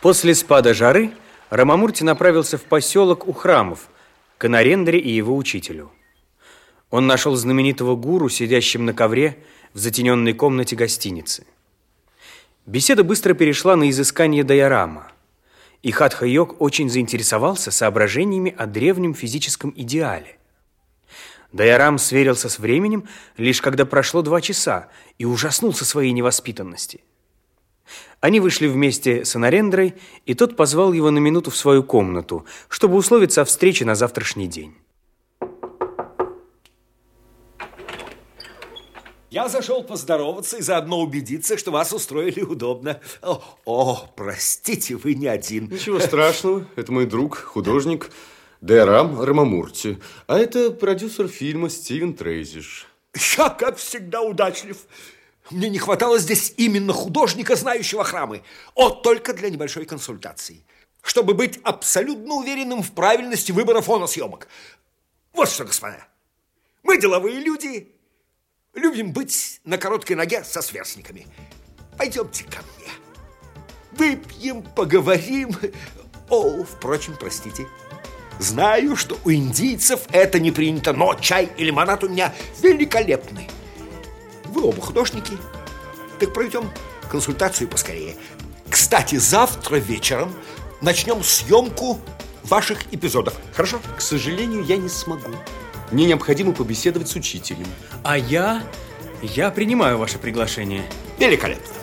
После спада жары Рамамурти направился в поселок у храмов к Анарендре и его учителю. Он нашел знаменитого гуру, сидящим на ковре в затененной комнате гостиницы. Беседа быстро перешла на изыскание Дайарама, и Хатха-йог очень заинтересовался соображениями о древнем физическом идеале. Дайарам сверился с временем, лишь когда прошло два часа, и ужаснулся своей невоспитанности – они вышли вместе с Анарендрой, и тот позвал его на минуту в свою комнату, чтобы условиться о встрече на завтрашний день. Я зашел поздороваться и заодно убедиться, что вас устроили удобно. О, о простите, вы не один. Ничего страшного, это мой друг, художник Дэрам Рамамурти, а это продюсер фильма Стивен Трейзиш. Я, как всегда, удачлив. Мне не хватало здесь именно художника, знающего храмы. О, только для небольшой консультации. Чтобы быть абсолютно уверенным в правильности выбора фона съемок. Вот что, господа. Мы деловые люди, любим быть на короткой ноге со сверстниками. Пойдемте ко мне. Выпьем, поговорим. О, впрочем, простите. Знаю, что у индийцев это не принято, но чай и лимонад у меня великолепный. Вы оба художники. Так проведем консультацию поскорее. Кстати, завтра вечером начнем съемку ваших эпизодов. Хорошо? К сожалению, я не смогу. Мне необходимо побеседовать с учителем. А я... Я принимаю ваше приглашение. Великолепно.